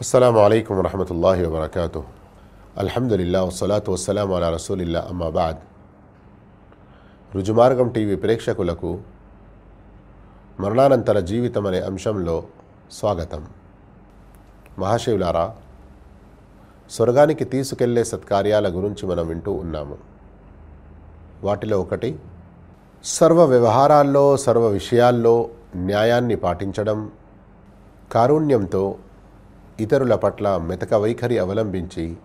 అస్సలం అయికం వరహమతుల్లాహి వబర్కాతు అల్హమ్దుల్లా వసలాతు వసలాం అలా రసూలిల్లా అమ్మాబాద్ రుజుమార్గం టీవీ ప్రేక్షకులకు మరణానంతర జీవితం అనే అంశంలో స్వాగతం. మహాశివులారా స్వర్గానికి తీసుకెళ్ళే సత్కార్యాల గురించి మనం వింటూ ఉన్నాము. వాటిలో ఒకటి సర్వ వ్యవహారాల్లో సర్వ విషయాల్లో న్యాయాన్ని పాటించడం కారుణ్యంతో ఇతరుల పట్ల మెతక వైఖరి అవలంబించి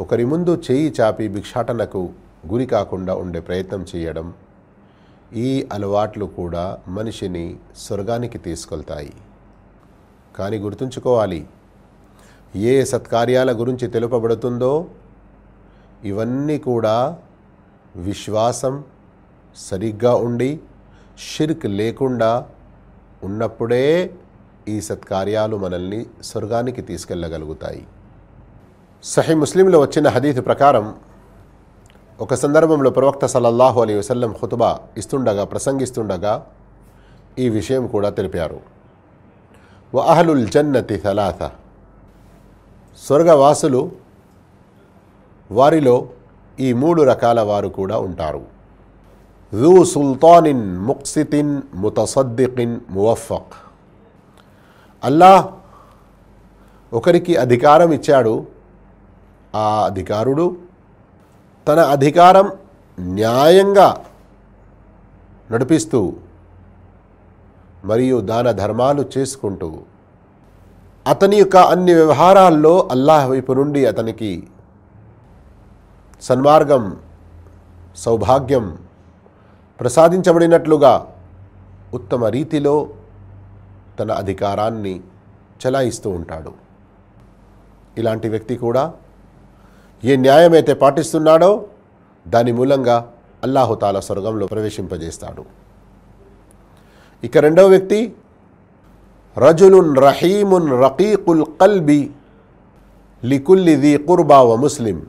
ఒకరి ముందు చేయి చాపి భిక్షాటనకు గురి కాకుండా ఉండే ప్రయత్నం చేయడం ఈ అలవాట్లు కూడా మనిషిని స్వర్గానికి తీసుకెళ్తాయి. కానీ గుర్తుంచుకోవాలి ఏ సత్కార్యాల గురించి తెలుపబడుతుందో ఇవన్నీ కూడా విశ్వాసం సరిగ్గా ఉండి షిర్క్ లేకుండా ఉన్నప్పుడే ఈ సత్కార్యాలు మనల్ని స్వర్గానికి తీసుకెళ్ళగలుగుతాయి సహీ ముస్లింలో వచ్చిన హదీత్ ప్రకారం ఒక సందర్భంలో ప్రవక్త సల్లల్లాహు అలీ వసల్లం ఖుతుబా ఇస్తుండగా ప్రసంగిస్తుండగా ఈ విషయం కూడా తెలిపారు. వ అహలుల్ జన్నతి సలాస స్వర్గవాసులు వారిలో ఈ మూడు రకాల వారు కూడా ఉంటారు. రూ సుల్తానిన్ ముక్సితిన్ ముతసద్దికిన్ మువఫక్ అల్లాహ్ ఒకరికి అధికారం ఇచ్చాడు. ఆ అధికారుడు తన అధికారం న్యాయంగా నడిపిస్తూ మరియు దాన ధర్మాలు చేసుకుంటూ అతని యొక్క అన్ని వ్యవహారాల్లో అల్లాహ్ వైపు నుండి అతనికి సన్మార్గం సౌభాగ్యం ప్రసాదించబడినట్లుగా ఉత్తమ రీతిలో తన అధికారాన్ని చలాయిస్తూ ఉంటాడు. ఇలాంటి వ్యక్తి కూడా ఏ న్యాయమైతే పాటిస్తున్నాడో దాని మూలంగా అల్లాహుతాల స్వర్గంలో ప్రవేశింపజేస్తాడు. ఇక రెండవ వ్యక్తి రజులున్ రహీమున్ రకీకుల్ కల్బి లికుల్లిది కుర్బా వ ముస్లిం.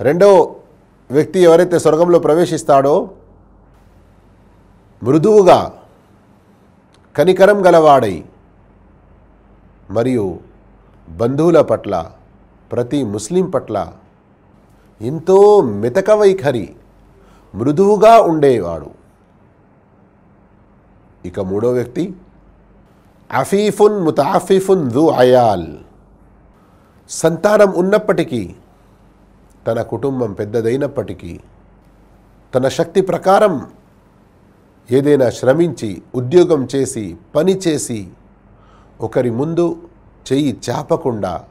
రెండో వ్యక్తి ఎవరైతే స్వర్గంలో ప్రవేశిస్తాడో మృదువుగా కనికరం గలవాడై మరియు బంధువుల పట్ల ప్రతి ముస్లిం పట్ల ఎంతో మితక వైఖరి మృదువుగా ఉండేవాడు. ఇక మూడో వ్యక్తి అఫీఫున్ ముతాఫిఫున్ దు అయాల్. సంతానం ఉన్నప్పటికీ తన కుటుంబం పెద్దదైనప్పటికీ తన శక్తి ప్రకారం ఏదైనా శ్రమించి ఉద్యోగం చేసి పని చేసి ఒకరి ముందు చెయ్యి చాపకుండా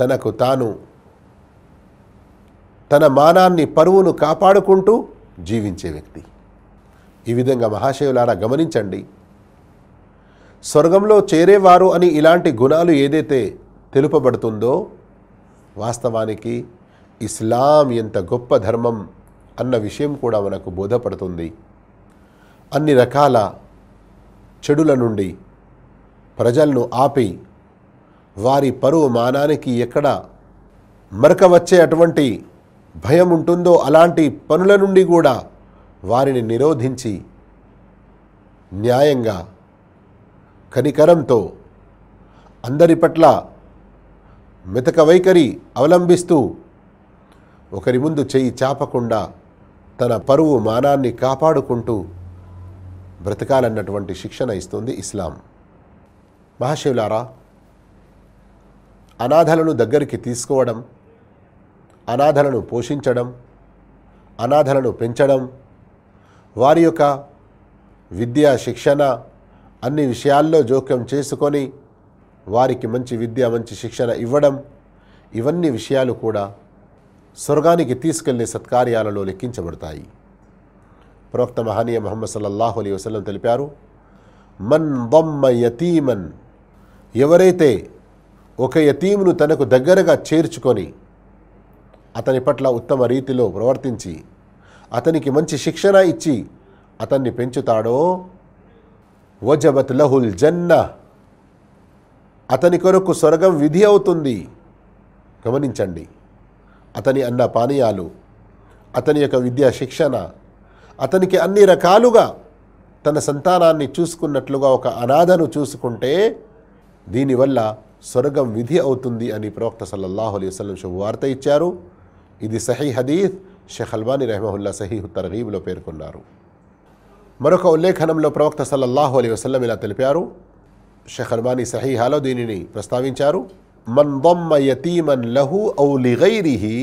తనకు తాను తన మానాన్ని పరువును కాపాడుకుంటూ జీవించే వ్యక్తి. ఈ విధంగా మహాశివులారా గమనించండి. స్వర్గంలో చేరేవారు అని ఇలాంటి గుణాలు ఏదైతే తెలుపబడుతుందో వాస్తవానికి ఇస్లాం ఎంత గొప్ప ధర్మం అన్న విషయం కూడా మనకు బోధపడుతుంది. అన్ని రకాల చెడుల నుండి ప్రజలను ఆపి వారి పరువు మానానికి ఎక్కడ మరక వచ్చే అటువంటి భయం ఉంటుందో అలాంటి పనుల నుండి కూడా వారిని నిరోధించి న్యాయంగా కనికరంతో అందరి పట్ల మెతక వైఖరి అవలంబిస్తూ ఒకరి ముందు చెయ్యి చాపకుండా తన పరువు మానాన్ని కాపాడుకుంటూ బ్రతకాలన్నటువంటి శిక్షణ ఇస్తుంది ఇస్లాం. మహాశివులారా అనాథలను దగ్గరికి తీసుకోవడం అనాథలను పోషించడం అనాథలను పెంచడం వారి యొక్క విద్య శిక్షణ అన్ని విషయాల్లో జోక్యం చేసుకొని వారికి మంచి విద్య మంచి శిక్షణ ఇవ్వడం ఇవన్నీ విషయాలు కూడా స్వర్గానికి తీసుకెళ్ళే సత్కార్యాలలో లెక్కించబడతాయి. ప్రవక్త మహనీయ మహమ్మద్ సల్లల్లాహు అలీ వసలం తెలిపారు మన్ దమ్మ యతీమన్ ఎవరైతే ఒక యతీమును తనకు దగ్గరగా చేర్చుకొని అతని పట్ల ఉత్తమ రీతిలో ప్రవర్తించి అతనికి మంచి శిక్షణ ఇచ్చి అతన్ని పెంచుతాడో వజబత్ లహుల్ జన్న అతని కొరకు స్వర్గం విధి అవుతుంది. గమనించండి అతని అన్న పానీయాలు అతని యొక్క విద్యా శిక్షణ అతనికి అన్ని రకాలుగా తన సంతానాన్ని చూసుకున్నట్లుగా ఒక అనాథను చూసుకుంటే దీనివల్ల స్వర్గం విధి అవుతుంది అని ప్రవక్త సల్లల్లాహు అలైహి వసల్లం శుభవార్త ఇచ్చారు. ఇది సహీ హదీద్ షేఖ్ అల్బానీ రెహమహుల్లా సహీహ్ తర్గీబ్లో పేర్కొన్నారు. మరొక ఉల్లేఖనంలో ప్రవక్త సల్లల్లాహు అలైహి వసల్లం ఇలా తెలిపారు. షేఖ్ అల్బానీ సహీహాలో దీనిని ప్రస్తావించారు. మన్ దమ్మ యతీమన్ లహు ఔ లిగైరిహి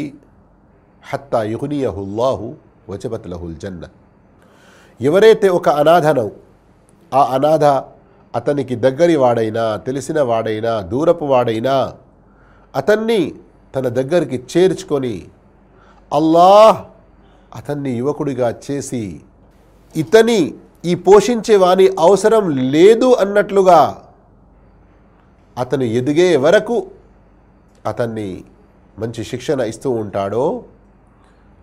హత్తా యుగునియహుల్లాహు వజబత్ లహుల్ జన్న ఎవరైతే ఒక అనాథను ఆ అనాథ అతనికి దగ్గరి వాడైనా తెలిసిన వాడైనా దూరపు వాడైనా అతన్ని తన దగ్గరికి చేర్చుకొని అల్లాహ్ అతన్ని యువకుడిగా చేసి ఇతని ఈ పోషించేవాని అవసరం లేదు అన్నట్లుగా అతను ఎదిగే వరకు అతన్ని మంచి శిక్షణ ఇస్తూ ఉంటాడో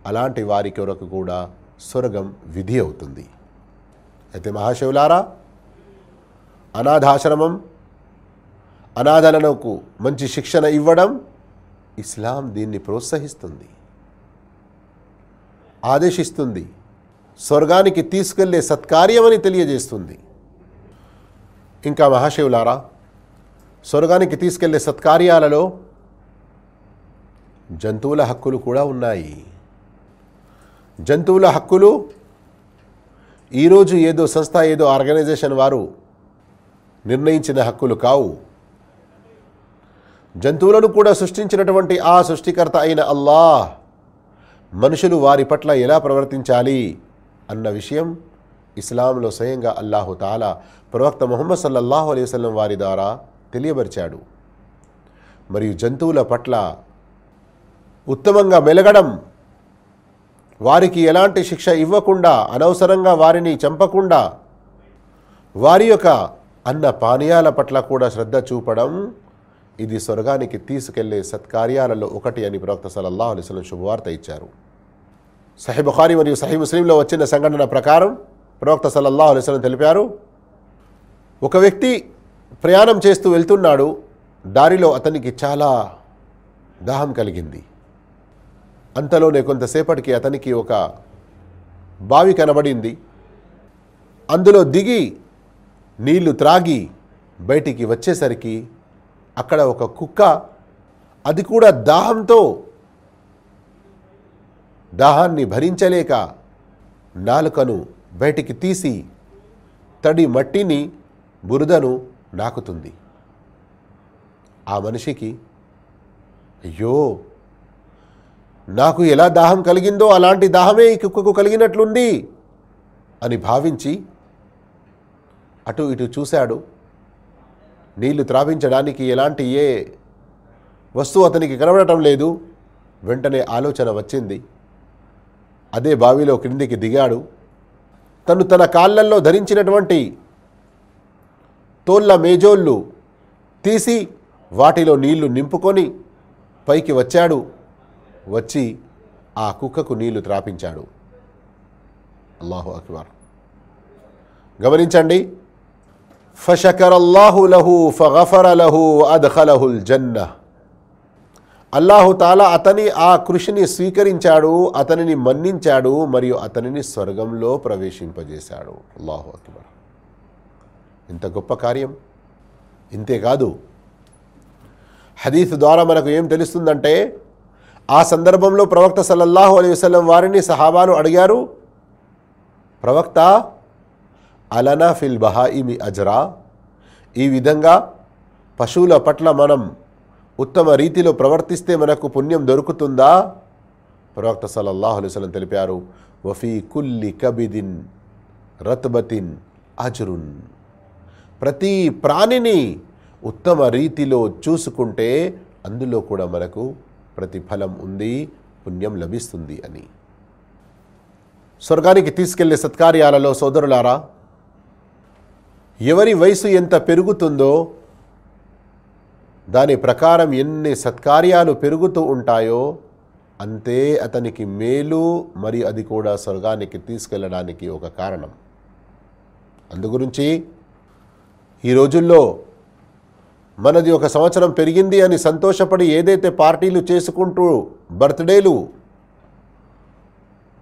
అలాంటి వారి కొరకు కూడా స్వర్గం విధి అవుతుంది. అయితే మహాశివులారా అనాథాశ్రమం అనాథలకు మంచి శిక్షణ ఇవ్వడం ఇస్లాం దీన్ని ప్రోత్సహిస్తుంది. ఆదేశిస్తుంది స్వర్గానికి తీసుకెళ్ళే సత్కార్యమని తెలియజేస్తుంది. ఇంకా మహాశివులారా స్వర్గానికి తీసుకెళ్ళే సత్కార్యాలలో జంతువుల హక్కులు కూడా ఉన్నాయి. జంతువుల హక్కులు. ఈరోజు ఏదో సంస్థ ఏదో ఆర్గనైజేషన్ వారు నిర్ణయించిన హక్కులు కావు. జంతువులను కూడా సృష్టించినటువంటి ఆ సృష్టికర్త అయిన అల్లాహ్ మనుషులు వారి పట్ల ఎలా ప్రవర్తించాలి అన్న విషయం ఇస్లాంలో స్వయంగా అల్లాహు తాలా ప్రవక్త ముహమ్మద్ సల్లల్లాహు అలైవల్లం వారి ద్వారా తెలియబరిచాడు. మరియు జంతువుల పట్ల ఉత్తమంగా మెలగడం వారికి ఎలాంటి శిక్ష ఇవ్వకుండా అనవసరంగా వారిని చంపకుండా వారి యొక్క అన్న పానీయాల పట్ల కూడా శ్రద్ధ చూపడం ఇది స్వర్గానికి తీసుకెళ్ళే సత్కార్యాలలో ఒకటి అని ప్రవక్త సల్లల్లాహు అలిస్లం శుభవార్త ఇచ్చారు. సహీ బుఖారి మరియు సహీ ముస్లింలో వచ్చిన సంఘటన ప్రకారం ప్రవక్త సల్లల్లాహు అలిస్లం తెలిపారు ఒక వ్యక్తి ప్రయాణం చేస్తూ వెళ్తున్నాడు దారిలో అతనికి చాలా దాహం కలిగింది. అంతలోనే కొంతసేపటికి అతనికి ఒక బావి కనబడింది. అందులో దిగి నీళ్ళు త్రాగి బయటికి వచ్చేసరికి అక్కడ ఒక కుక్క అది కూడా దాహంతో దాహాన్ని భరించలేక నాలుకను బయటికి తీసి తడి మట్టిని బురదను నాకుతుంది. ఆ మనిషికి అయ్యో నాకు ఎలా దాహం కలిగిందో అలాంటి దాహమే ఈ కుక్కకు కలిగినట్లుంది అని భావించి అటు ఇటు చూశాడు. నీళ్ళు త్రావించడానికి ఎలాంటి ఏ వస్తువు అతనికి కనబడటం లేదు. వెంటనే ఆలోచన వచ్చింది. అదే బావిలో క్రిందికి దిగాడు. తను తన కాళ్ళల్లో ధరించినటువంటి తోళ్ళ మేజోళ్ళు తీసి వాటిలో నీళ్ళు నింపుకొని పైకి వచ్చాడు. వచ్చి ఆ కుక్కకు నీళ్ళు త్రాపించాడు. అల్లాహు అక్బర్. గమనించండి. ఫషకరల్లాహు లహు ఫగఫరలహు అద్ఖలహుల్ జన్న అల్లాహు తాలా అతని ఆ కృషిని స్వీకరించాడు అతనిని మన్నించాడు మరియు అతనిని స్వర్గంలో ప్రవేశింపజేశాడు. అల్లాహు అక్బర్. ఇంత గొప్ప కార్యం? ఇంతేకాదు హదీఫ్ ద్వారా మనకు ఏం తెలుస్తుందంటే ఆ సందర్భంలో ప్రవక్త సల్లల్లాహు అలైహి వారిని సహాబాలు అడిగారు ప్రవక్త అలనా ఫిల్ బహాయిమి అజరా? ఈ విధంగా పశువుల పట్ల మనం ఉత్తమ రీతిలో ప్రవర్తిస్తే మనకు పుణ్యం దొరుకుతుందా? ప్రవక్త సల్లల్లాహు అలైహి తెలిపారు వఫీ కుల్లి కబిదిన్ రత్బతిన్ అజరున్. ప్రతి ప్రాణిని ఉత్తమ రీతిలో చూసుకుంటే అందులో కూడా మనకు ప్రతిఫలం ఉంది పుణ్యం లభిస్తుంది అని. స్వర్గానికి తీసుకెళ్ళే సత్కార్యాలలో సోదరులారా ఎవరి వయసు ఎంత పెరుగుతుందో దాని ప్రకారం ఎన్ని సత్కార్యాలు పెరుగుతూ ఉంటాయో అంతే అతనికి మేలు మరి అది కూడా స్వర్గానికి తీసుకెళ్ళడానికి ఒక కారణం. అందుగురించి ఈ రోజుల్లో మనది ఒక సంవత్సరం పెరిగింది అని సంతోషపడి ఏదైతే పార్టీలు చేసుకుంటూ బర్త్డేలు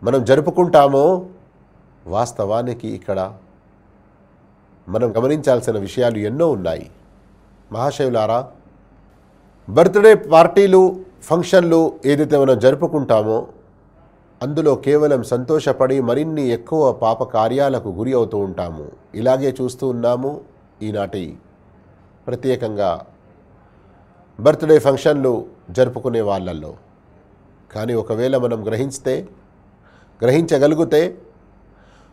మనం జరుపుకుంటామో వాస్తవానికి ఇక్కడ మనం గమనించాల్సిన విషయాలు ఎన్నో ఉన్నాయి. మహాశయులారా బర్త్డే పార్టీలు ఫంక్షన్లు ఏదైతే మనం జరుపుకుంటామో అందులో కేవలం సంతోషపడి మరిన్ని ఎక్కువ పాప కార్యాలకు గురి అవుతూ ఉంటాము. ఇలాగే చూస్తూ ఉన్నాము ఈనాటి ప్రత్యేకంగా బర్త్డే ఫంక్షన్లు జరుపుకునే వాళ్ళల్లో. కానీ ఒకవేళ మనం గ్రహిస్తే గ్రహించగలిగితే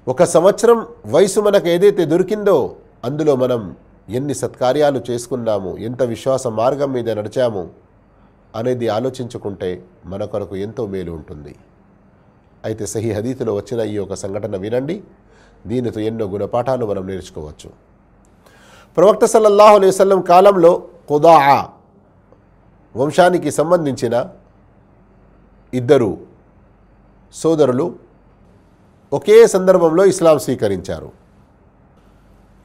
ఒక సంవత్సరం వయసు మనకు ఏదైతే దొరికిందో అందులో మనం ఎన్ని సత్కార్యాలు చేసుకున్నాము ఎంత విశ్వాస మార్గం మీద నడిచాము అనేది ఆలోచించుకుంటే మన కొరకు ఎంతో మేలు ఉంటుంది. అయితే సహీ హదీతులో వచ్చిన ఈ యొక్క సంఘటన వినండి. దీనితో ఎన్నో గుణపాఠాలు మనం నేర్చుకోవచ్చు. ప్రవక్త సల్లల్లాహు అలైహి కాలంలో ఖుదా వంశానికి సంబంధించిన ఇద్దరు సోదరులు ఒకే సందర్భంలో ఇస్లాం స్వీకరించారు.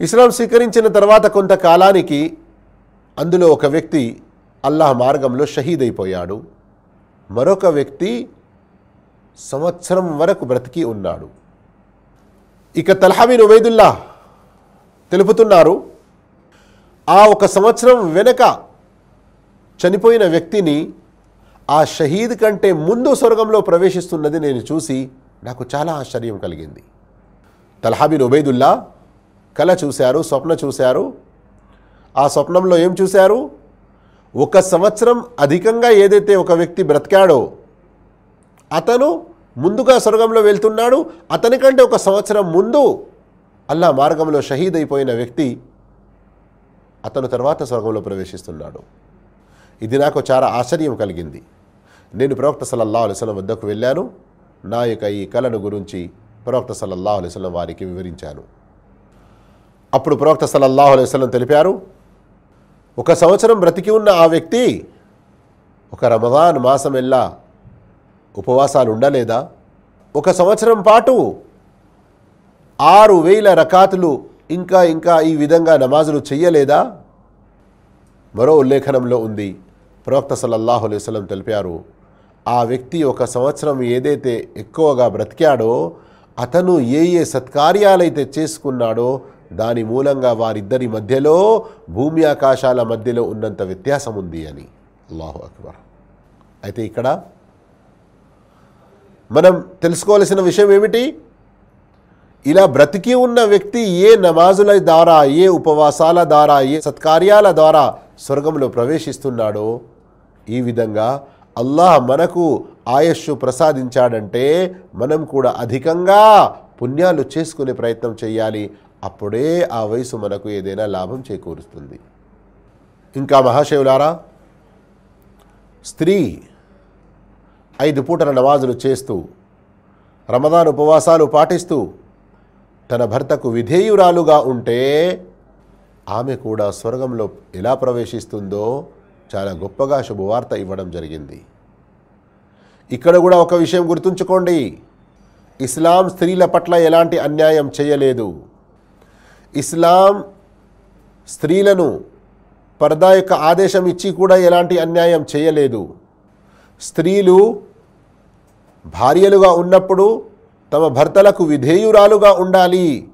ఇస్లాం స్వీకరించిన తర్వాత కొంతకాలానికి అందులో ఒక వ్యక్తి అల్లాహ్ మార్గంలో షహీద్ అయిపోయాడు మరొక వ్యక్తి సంవత్సరం వరకు బ్రతికి ఉన్నాడు. ఇక తల్హాబిన్ ఉబైదుల్లా తెలుపుతున్నారు ఆ ఒక సంవత్సరం వెనక చనిపోయిన వ్యక్తిని ఆ షహీద్ కంటే ముందు స్వర్గంలో ప్రవేశిస్తున్నది నేను చూసి నాకు చాలా ఆశ్చర్యం కలిగింది. తల్హాబిన్ ఉబైదుల్లా కళ చూశారు స్వప్న చూశారు. ఆ స్వప్నంలో ఏం చూశారు? ఒక సంవత్సరం అధికంగా ఏదైతే ఒక వ్యక్తి బ్రతికాడో అతను ముందుగా స్వర్గంలో వెళ్తున్నాడు. అతనికంటే ఒక సంవత్సరం ముందు అల్లా మార్గంలో షహీద్ అయిపోయిన వ్యక్తి అతను తర్వాత స్వర్గంలో ప్రవేశిస్తున్నాడు. ఇది నాకు చాలా ఆశ్చర్యం కలిగింది. నేను ప్రవక్త సల్లల్లా అలిస్లం వద్దకు వెళ్ళాను. నా యొక్క ఈ కళను గురించి ప్రవక్త సల్లల్లా అలిస్లం వారికి వివరించాను. అప్పుడు ప్రవక్త సల్లల్లాహు అలైహి తెలిపారు ఒక సంవత్సరం బ్రతికి ఉన్న ఆ వ్యక్తి ఒక రమదాన్ మాసం ఎల్లా ఉపవాసాలు ఉండలేదా? ఒక సంవత్సరం పాటు ఆరు వేల రకాతులు ఇంకా ఇంకా ఈ విధంగా నమాజులు చెయ్యలేదా? మరో ఉల్లేఖనంలో ఉంది. ప్రవక్త సల్లల్లాహు అలైవలం తెలిపారు ఆ వ్యక్తి ఒక సంవత్సరం ఏదైతే ఎక్కువగా బ్రతికాడో అతను ఏ ఏ సత్కార్యాలైతే చేసుకున్నాడో దాని మూలంగా వారిద్దరి మధ్యలో భూమి ఆకాశాల మధ్యలో ఉన్నంత వ్యత్యాసం ఉంది అని. అల్లాహు అక్బర్. అయితే ఇక్కడ మనం తెలుసుకోవాల్సిన విషయం ఏమిటి? ఇలా బ్రతికి ఉన్న వ్యక్తి ఏ నమాజుల ద్వారా ఏ ఉపవాసాల ద్వారా ఏ సత్కార్యాల ద్వారా స్వర్గంలో ప్రవేశిస్తున్నాడో ఈ విధంగా అల్లాహ్ మనకు ఆయస్సు ప్రసాదించాడంటే మనం కూడా అధికంగా పుణ్యాలు చేసుకునే ప్రయత్నం చేయాలి. అప్పుడే ఆ వయసు మనకు ఏదైనా లాభం చేకూరుస్తుంది. ఇంకా మహాశివులారా స్త్రీ ఐదు పూటల నమాజులు చేస్తూ రమదాన్ ఉపవాసాలు పాటిస్తూ తన భర్తకు విధేయురాలుగా ఉంటే ఆమె కూడా స్వర్గంలో ఎలా ప్రవేశిస్తుందో చాలా గొప్పగా శుభవార్త ఇవ్వడం జరిగింది. ఇక్కడ కూడా ఒక విషయం గుర్తుంచుకోండి. ఇస్లాం స్త్రీల పట్ల ఎలాంటి అన్యాయం చేయలేదు. ఇస్లాం స్త్రీలను పరదా యొక్క ఆదేశం ఇచ్చి కూడా ఎలాంటి అన్యాయం చేయలేదు. స్త్రీలు భార్యలుగా ఉన్నప్పుడు తమ భర్తలకు విధేయురాలుగా ఉండాలి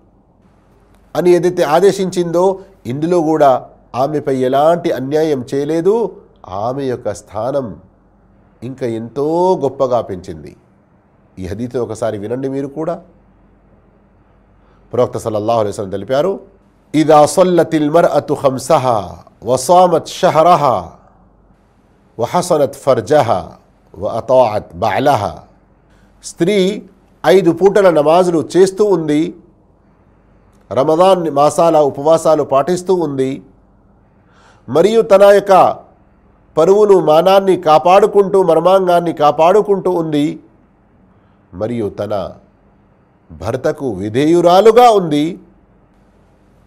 అని ఏదైతే ఆదేశించిందో ఇందులో కూడా ఆమెపై ఎలాంటి అన్యాయం చేయలేదు. ఆమె యొక్క స్థానం ఇంకా ఎంతో గొప్పగా పెంచింది. ఈ హదీతో ఒకసారి వినండి మీరు కూడా. ప్రవక్త సల్లల్లాహు తెలిపారు ఇదా సొల్లతిల్ మర్అతు ఖంసహ వసామత్ షహరహ వహసనత్ ఫర్జహ వ అతాఅత్ బాల స్త్రీ ఐదు పూటల నమాజులు చేస్తూ ఉంది. రమదాన్ మాసాల ఉపవాసాలు పాటిస్తూ ఉంది. మరియు తన యొక్క పరువును మానాన్ని కాపాడుకుంటూ మర్మాంగాన్ని కాపాడుకుంటూ ఉంది. మరియు తన భర్తకు విధేయురాలుగా ఉంది.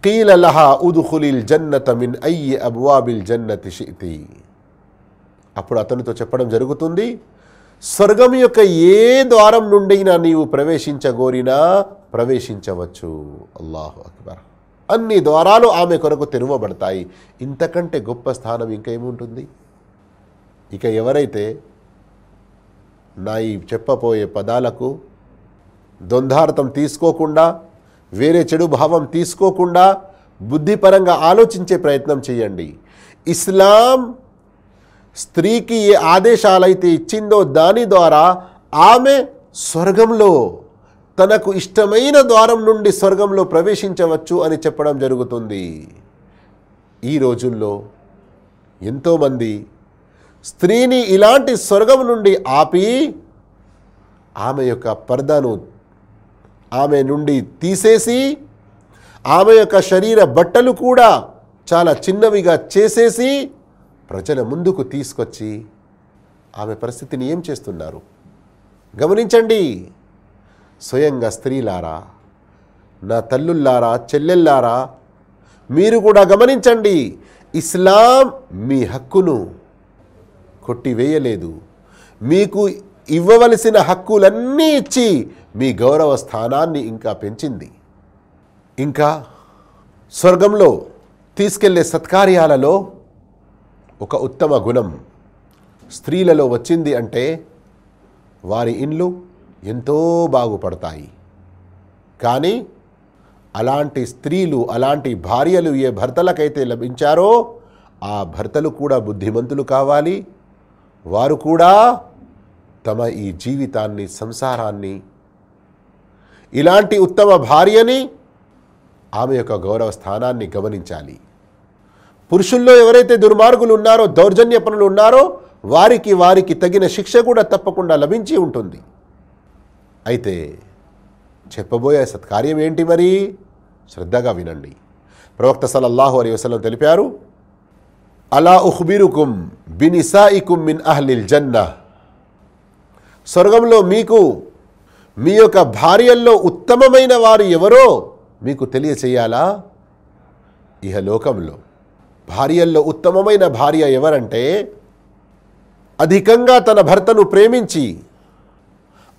కీలలహా ఉదుహులిల్ జన్నత మిన్ అయ్యి అబ్వాబిల్ జన్నతి షితి అప్పుడు అతనితో చెప్పడం జరుగుతుంది స్వర్గం యొక్క ఏ ద్వారం నుండైనా నీవు ప్రవేశించగోరినా ప్రవేశించవచ్చు. అల్లాహు అక్బర్. అన్ని ద్వారాలు ఆమె కొరకు తెరవబడతాయి. ఇంతకంటే గొప్ప స్థానం ఇంకేముంటుంది ఇక ఎవరైతే నా ఈ చెప్పబోయే పదాలకు ద్వంద్వార్థం తీసుకోకుండా వేరే చెడు భావం తీసుకోకుండా బుద్ధిపరంగా ఆలోచించే ప్రయత్నం చేయండి. ఇస్లాం స్త్రీకి ఏ ఆదేశాలైతే ఇచ్చిందో దాని ద్వారా ఆమె స్వర్గంలో తనకు ఇష్టమైన ద్వారం నుండి స్వర్గంలో ప్రవేశించవచ్చు అని చెప్పడం జరుగుతుంది. ఈ రోజుల్లో ఎంతోమంది స్త్రీని ఇలాంటి స్వర్గం నుండి ఆపి ఆమె యొక్క పర్దాను ఆమె నుండి తీసేసి ఆమె యొక్క శరీర బట్టలు కూడా చాలా చిన్నవిగా చేసేసి ప్రజల ముందుకు తీసుకొచ్చి ఆమె పరిస్థితిని ఏం చేస్తున్నారు? గమనించండి. స్వయంగా స్త్రీలారా నా తల్లుల్లారా చెల్లెల్లారా మీరు కూడా గమనించండి. ఇస్లాం మీ హక్కును కొట్టివేయలేదు. మీకు ఇవ్వవలసిన హక్కులన్నీ ఇచ్చి మీ గౌరవ స్థానాన్ని ఇంకా పెంచింది. ఇంకా స్వర్గంలో తీసుకెళ్ళే సత్కార్యాలలో ఒక ఉత్తమ గుణం. స్త్రీలలో వచ్చింది అంటే వారి ఇండ్లు ఎంతో బాగుపడతాయి. కానీ అలాంటి స్త్రీలు అలాంటి భార్యలు ఏ భర్తలకైతే లభించారో ఆ భర్తలు కూడా బుద్ధిమంతులు కావాలి. వారు కూడా తమ ఈ జీవితాన్ని సంసారాన్ని ఇలాంటి ఉత్తమ భార్యని ఆమె యొక్క గౌరవ స్థానాన్ని గమనించాలి. పురుషుల్లో ఎవరైతే దుర్మార్గులు ఉన్నారో దౌర్జన్య పనులు ఉన్నారో వారికి వారికి తగిన శిక్ష కూడా తప్పకుండా లభించి ఉంటుంది. అయితే చెప్పబోయే సత్కార్యం ఏంటి మరి? శ్రద్ధగా వినండి. ప్రవక్త సలల్లాహు అలీ వసలం తెలిపారు అలా ఉఖ్బిరుకుం బినిసాయికుం మిన్ అహ్లిల్ జన్నా స్వర్గంలో మీకు మీ యొక్క భార్యల్లో ఉత్తమమైన వారు ఎవరో మీకు తెలియచేయాలా? ఇహలోకంలో. భార్యల్లో ఉత్తమమైన భార్య ఎవరంటే అధికంగా తన భర్తను ప్రేమించి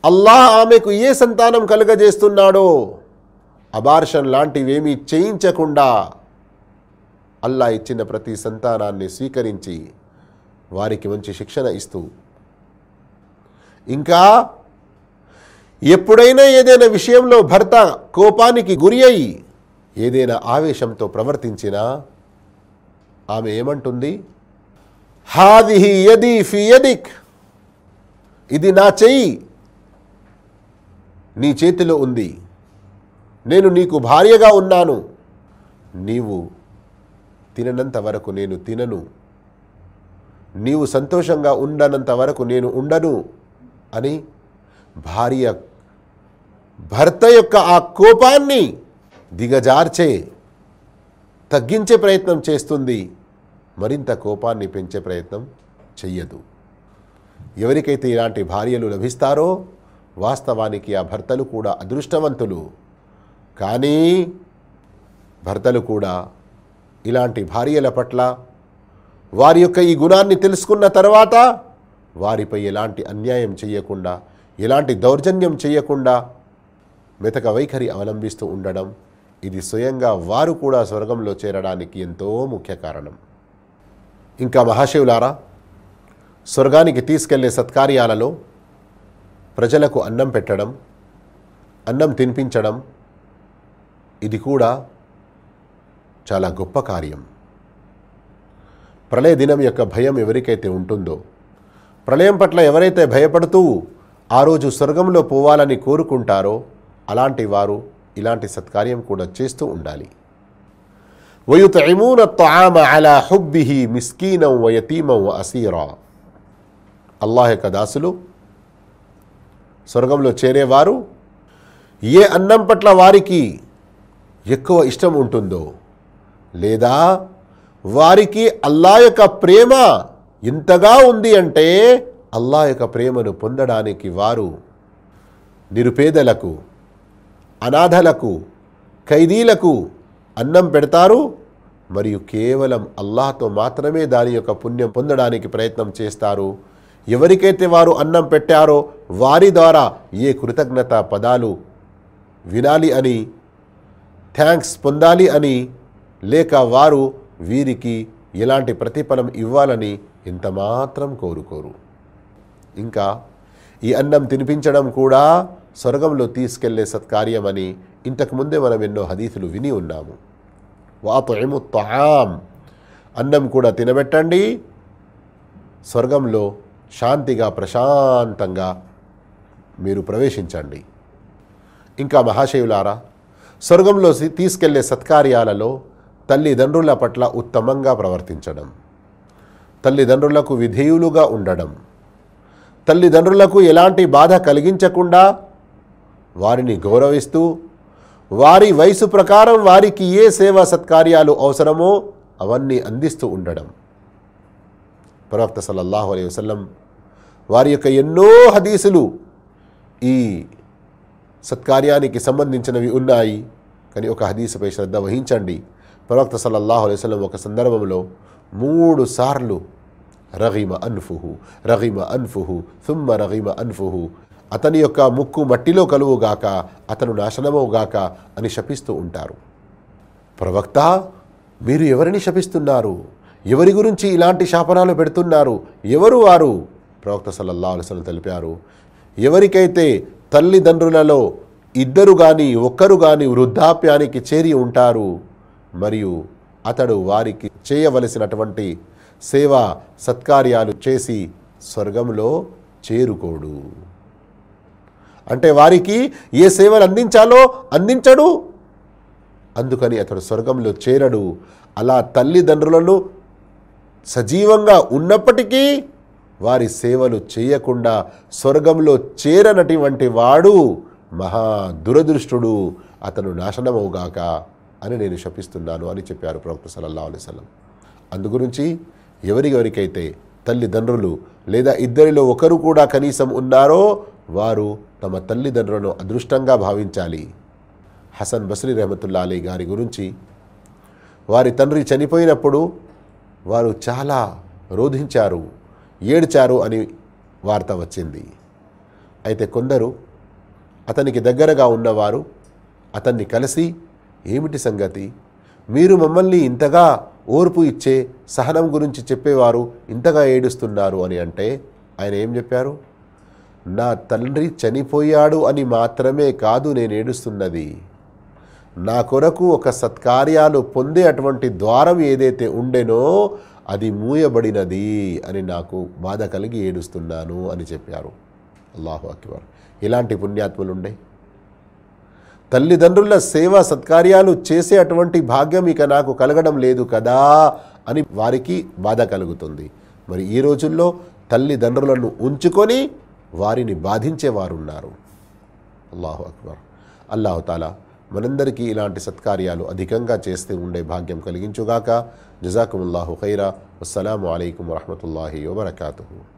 అల్లాహ్ ఆమెకు ఏ సంతానం కలుగజేస్తున్నాడో అబార్షన్ లాంటివేమీ చేయించకుండా అల్లా ఇచ్చిన ప్రతి సంతానాన్ని స్వీకరించి వారికి మంచి శిక్షణ ఇస్తూ. ఇంకా ఎప్పుడైనా ఏదైనా విషయంలో భర్త కోపానికి గురి అయి ఏదైనా ఆవేశంతో ప్రవర్తించినా ఆమె ఏమంటుంది? హాదిహి యది ఫియదిక్ ఇది నా చెయ్యి. నీ చేతిలో ఉంది. నేను నీకు భార్యగా ఉన్నాను. నీవు తిననంత వరకు నేను తినను. నీవు సంతోషంగా ఉండనంత వరకు నేను ఉండను. అని భార్య భర్త యొక్క ఆ కోపాన్ని దిగజార్చే తగ్గించే ప్రయత్నం చేస్తుంది. మరింత కోపాన్ని పెంచే ప్రయత్నం చెయ్యదు. ఎవరికైతే ఇలాంటి భార్యలు లభిస్తారో వాస్తవానికి ఆ భర్తలు కూడా అదృష్టవంతులు. కానీ భర్తలు కూడా ఇలాంటి భార్యల పట్ల వారి యొక్క ఈ గుణాన్ని తెలుసుకున్న తర్వాత వారిపై ఎలాంటి అన్యాయం చేయకుండా ఎలాంటి దౌర్జన్యం చేయకుండా మెతక వైఖరి అవలంబిస్తూ ఉండడం ఇది స్వయంగా వారు కూడా స్వర్గంలో చేరడానికి ఎంతో ముఖ్య కారణం. ఇంకా మహాశివులారా స్వర్గానికి తీసుకెళ్ళే సత్కార్యాలలో ప్రజలకు అన్నం పెట్టడం అన్నం తినిపించడం ఇది కూడా చాలా గొప్ప కార్యం. ప్రళయ దినం యొక్క భయం ఎవరికైతే ఉంటుందో ప్రళయం పట్ల ఎవరైతే భయపడుతూ ఆ రోజు స్వర్గంలో పోవాలని కోరుకుంటారో అలాంటి వారు ఇలాంటి సత్కార్యం కూడా చేస్తూ ఉండాలి. వయుతైమూన తామ అలా హుబ్బిహి మిస్కీనం వయతీమం అసీరా అల్లాహ్ యొక్క దాసులు స్వర్గంలో చేరేవారు ఏ అన్నం పట్ల వారికి ఎక్కువ ఇష్టం ఉంటుందో లేదా వారికి అల్లా యొక్క ప్రేమ ఎంతగా ఉంది అంటే అల్లా యొక్క ప్రేమను పొందడానికి వారు నిరుపేదలకు అనాథలకు ఖైదీలకు అన్నం పెడతారు మరియు కేవలం అల్లాహతో మాత్రమే దాని యొక్క పుణ్యం పొందడానికి ప్రయత్నం చేస్తారు. ఎవరికైతే వారు అన్నం పెట్టారో వారి ద్వారా ఏ కృతజ్ఞత పదాలు వినాలి అని థ్యాంక్స్ పొందాలి అని లేక వారు వీరికి ఎలాంటి ప్రతిఫలం ఇవ్వాలని ఎంతమాత్రం కోరుకోరు. ఇంకా ఈ అన్నం తినిపించడం కూడా స్వర్గంలో తీసుకెళ్ళే సత్కార్యమని ఇంతకుముందే మనం ఎన్నో హదీసులు విని ఉన్నాము. వాతుము తాం అన్నం కూడా తినబెట్టండి. స్వర్గంలో శాంతిగా ప్రశాంతంగా మీరు ప్రవేశించండి. ఇంకా మహాశయులారా స్వర్గంలో తీసుకెళ్ళే సత్కార్యాలలో తల్లిదండ్రుల పట్ల ఉత్తమంగా ప్రవర్తించడం తల్లిదండ్రులకు విధేయులుగా ఉండడం తల్లిదండ్రులకు ఎలాంటి బాధ కలిగించకుండా వారిని గౌరవిస్తూ వారి వయసు ప్రకారం వారికి ఏ సేవా సత్కార్యాలు అవసరమో అవన్నీ అందిస్తూ ఉండడం. ప్రవక్త సల్లల్లాహు అలై వసలం వారి యొక్క ఎన్నో హదీసులు ఈ సత్కార్యానికి సంబంధించినవి ఉన్నాయి. కానీ ఒక హదీసుపై శ్రద్ధ వహించండి. ప్రవక్త సల్లల్లాహు అలైహి వసల్లం ఒక సందర్భంలో మూడు సార్లు రగిమ అన్ఫుహు రహీమ అన్ఫుహు సుమ్మ రహీమ అన్ఫుహు అతని యొక్క ముక్కు మట్టిలో కలువుగాక అతను నాశనమవుగాక అని శపిస్తూ ఉంటారు. ప్రవక్త మీరు ఎవరిని శపిస్తున్నారు? ఎవరి గురించి ఇలాంటి శాపనాలు పెడుతున్నారు? ఎవరు వారు? ప్రవక్త సల్లల్లా అలసలు తెలిపారు. ఎవరికైతే తల్లిదండ్రులలో ఇద్దరు కానీ ఒక్కరు కానీ వృద్ధాప్యానికి చేరి ఉంటారు మరియు అతడు వారికి చేయవలసినటువంటి సేవా సత్కార్యాలు చేసి స్వర్గంలో చేరుకోడు. అంటే వారికి ఏ సేవలు అందించాలో అందించడు. అందుకని అతడు స్వర్గంలో చేరడు. అలా తల్లిదండ్రులను సజీవంగా ఉన్నప్పటికీ వారి సేవలు చేయకుండా స్వర్గంలో చేరనటువంటి వాడు మహా దురదృష్టుడు. అతను నాశనమవుగాక అని నేను శపిస్తున్నాను అని చెప్పారు ప్రవక్త సల్లల్లా అలైవలం అందుగురించి ఎవరికెవరికైతే తల్లిదండ్రులు లేదా ఇద్దరిలో ఒకరు కూడా కనీసం ఉన్నారో వారు తమ తల్లిదండ్రులను అదృష్టంగా భావించాలి. హసన్ బస్రీ రహమతుల్లా అలీ గారి గురించి. వారి తండ్రి చనిపోయినప్పుడు వారు చాలా రోధించారు ఏడ్చారు అని వార్త వచ్చింది. అయితే కొందరు అతనికి దగ్గరగా ఉన్నవారు అతన్ని కలిసి ఏమిటి సంగతి? మీరు మమ్మల్ని ఇంతగా ఓర్పు ఇచ్చే సహనం గురించి చెప్పేవారు ఇంతగా ఏడుస్తున్నారు అని అంటే ఆయన ఏం చెప్పారు? నా తండ్రి చనిపోయాడు అని మాత్రమే కాదు నేను ఏడుస్తున్నది. నా కొరకు ఒక సత్కార్యాలు పొందే అటువంటి ద్వారం ఏదైతే ఉండెనో అది మూయబడినది అని నాకు బాధ కలిగి ఏడుస్తున్నాను అని చెప్పారు. అల్లాహు అక్బర్. ఇలాంటి పుణ్యాత్ములు ఉండే. తల్లిదండ్రుల సేవ సత్కార్యాలు చేసే అటువంటి భాగ్యం ఇక నాకు కలగడం లేదు కదా అని వారికి బాధ కలుగుతుంది. మరి ఈ రోజుల్లో తల్లిదండ్రులను ఉంచుకొని వారిని బాధించేవారు ఉన్నారు అల్లాహు అక్బర్. అల్లాహుతాలా మనందరికీ ఇలాంటి సత్కార్యాలు అధికంగా చేస్తూ ఉండే భాగ్యం కలిగించుగాక. జజాకుముల్లాహు ఖైరా. అస్సలం అయికం వరహమూల వరకాతు